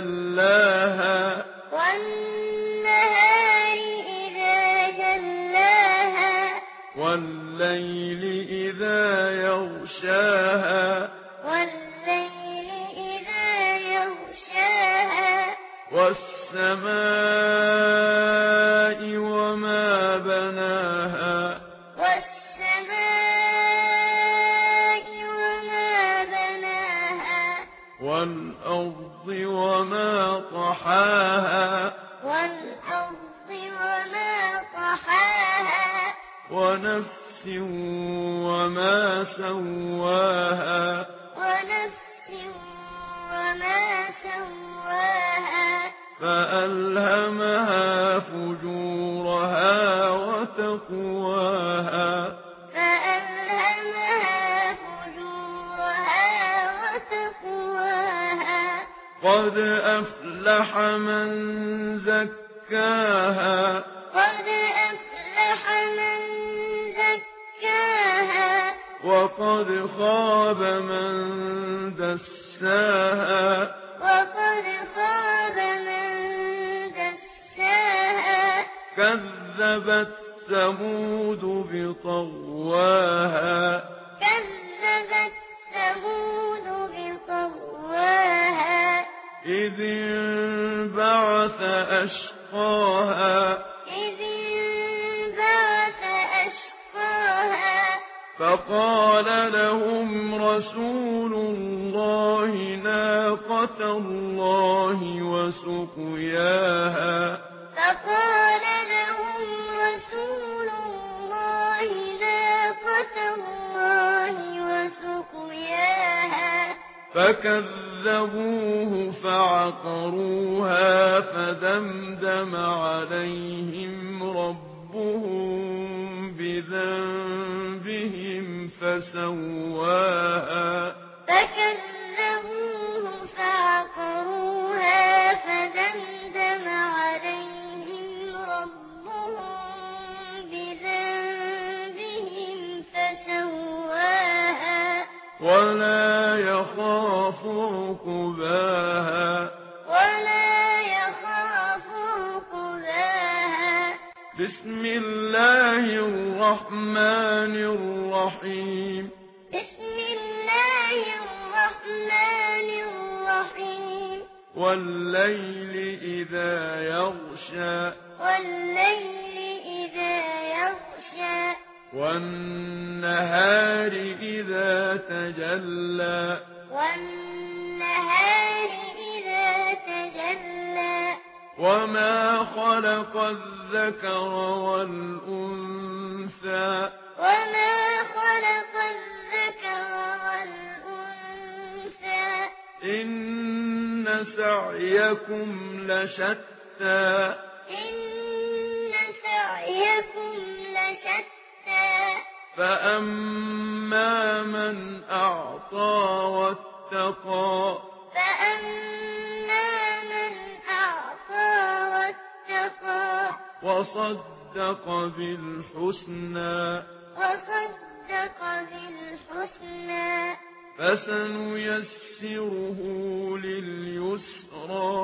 جلاها. والنهار إذا جلاها. والليل إذا يغشاها. والليل إذا يغشاها. والسماء وما بناها. والأرض وما طحاها. والأرض وما طحاها. ونفس وما سواها. ونفس وما سواها. فألهمها فجورها وتقواها قد أفلح من زكاها قد أفلح من زكاها وقد خاب من دساها وقد خاب من دساها كذبت ثمود بطغواها إذ انبعث أشقاها إذ انبعث أشقاها فقال لهم رسول الله ناقة الله وسقياها فقال لهم رسول الله ناقة الله وسقياها فكذبوا فكذبوه فعقروها فدمدم عليهم ربهم بذنبهم فسواها فكذبوه فعقروها فدمدم عليهم ربهم بذنبهم فسواها ولا يخاف يخاف عقباها ولا يخاف عقباها بسم الله الرحمن الرحيم بسم الله الرحمن الرحيم والليل إذا يغشى والليل إذا يغشى والنهار إذا تجلى والنهار إذا تجلى. وما خلق الذكر والأنثى. وما خلق الذكر والأنثى. إن سعيكم لشتى. إن سعيكم لشتى. فأما من أعطى واتقى واتقى فأما من أعطى واتقى وصدق بالحسنى. وصدق بالحسنى فسنيسره لليسرى فسنيسره لليسرى.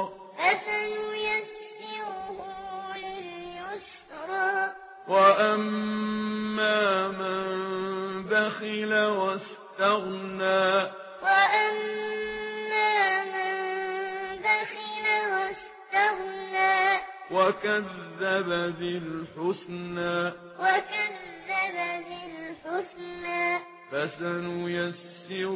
وكذب بالحسنى وكذب بالحسنى فسنيسره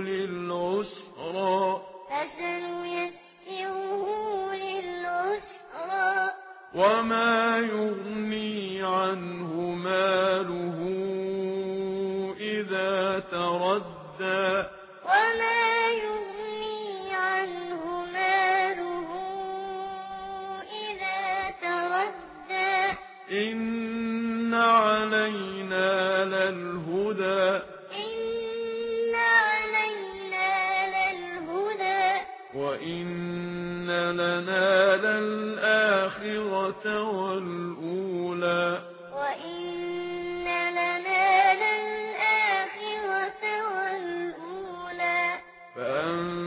للعسرى فسنيسره للعسرى وما يغني عنه ماله إذا تردى علينا للهدى. إن علينا للهدى. وإن لنا للآخرة والأولى. وإن لنا للآخرة والأولى. فأنذرتكم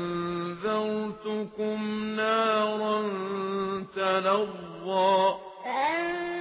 نارا تلظى. فأنذرتكم